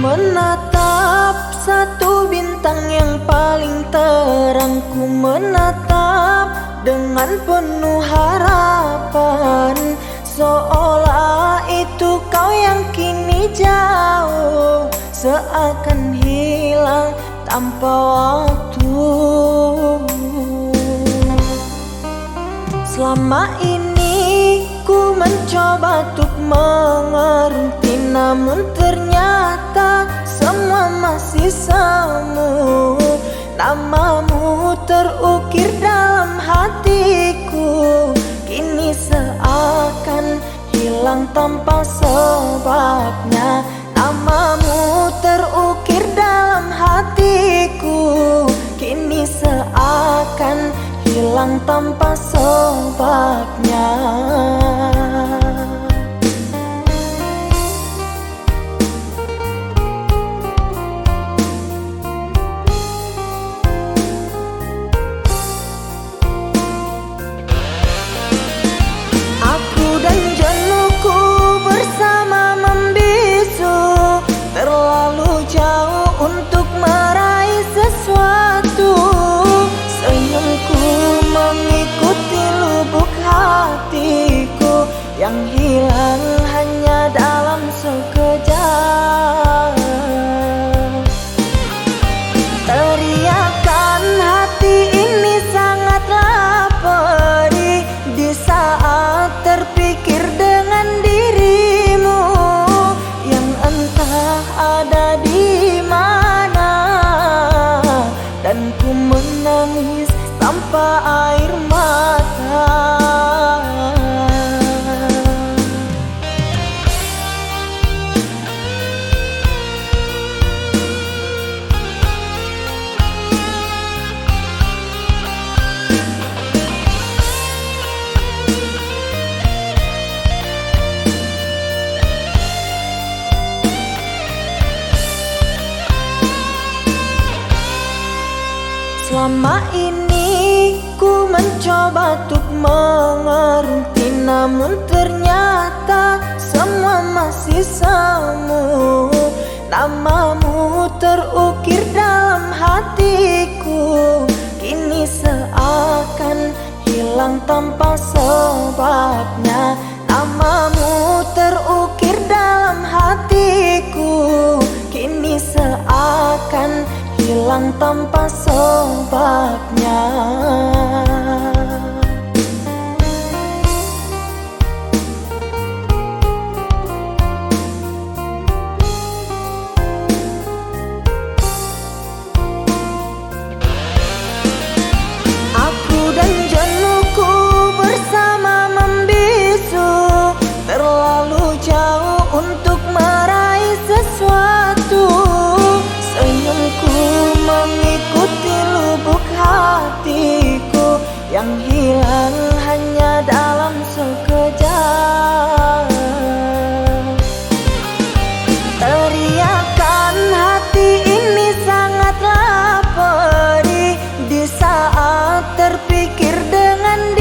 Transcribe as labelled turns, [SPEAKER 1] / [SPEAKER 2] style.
[SPEAKER 1] menatap satu bintang yang paling terang. Ku menatap dengan penuh harapan. Seolah itu kau yang kini jauh Seakan hilang tanpa waktu Selama ini ku mencoba untuk mengerti tanpa sebabnya. Namamu terukir dalam hatiku. Kini seakan hilang tanpa sebabnya tanpa air mata. Selama ini mencoba untuk mengerti Namun ternyata semua masih semu Namamu terukir dalam hatiku. Kini seakan hilang tanpa sebabnya. Namamu terukir dalam hatiku. Kini seakan hilang tanpa sebabnya terpikir dengan dirimu